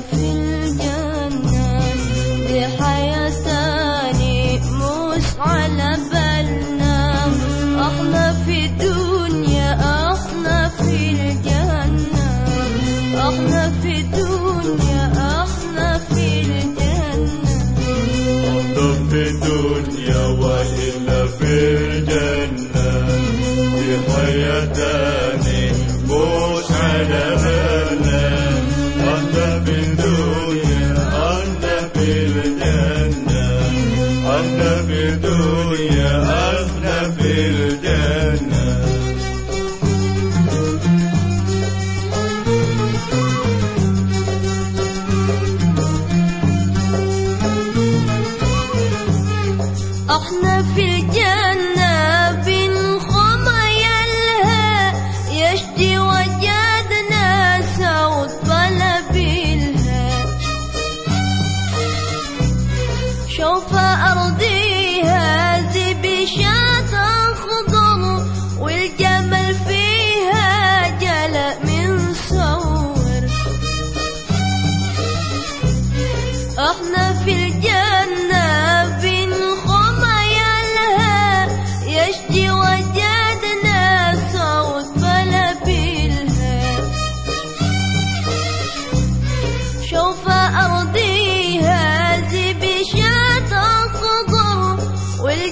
في الجنة. دي حياة مش على بالنا إحنا في دنيا إحنا في الجنة. إحنا في دنيا إحنا في الجنة. في دنيا وإلا في الجنة. إحنا في الجنة.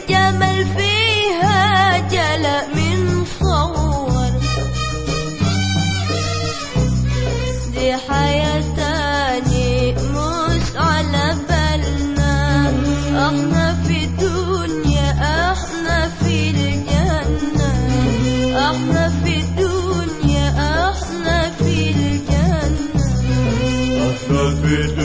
والجمل فيها جلأ من صور. دي حياة تاني مش على بالنا. إحنا في الدنيا إحنا في الجنة. إحنا في الدنيا إحنا في الجنة. أحنا في الدنيا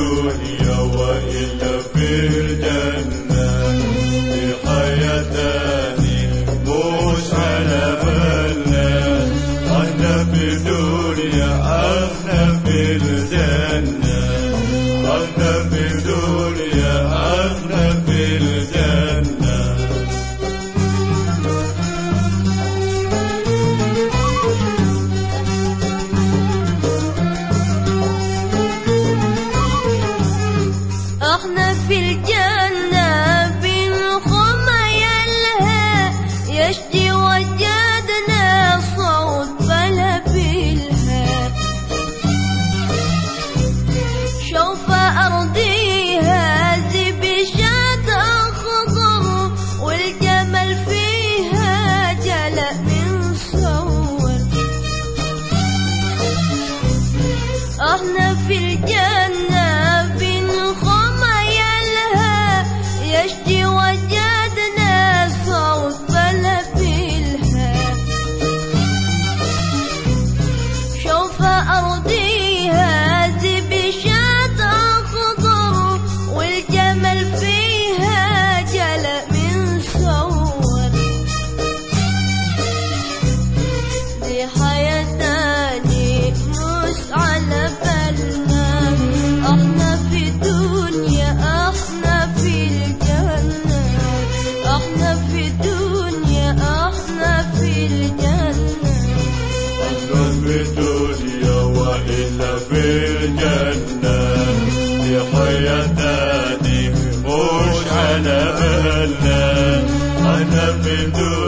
يشتي وجدنا صوت بلبلها شوف أرضيها زبشات خضر والجمل فيها جلأ من صور. إحنا do.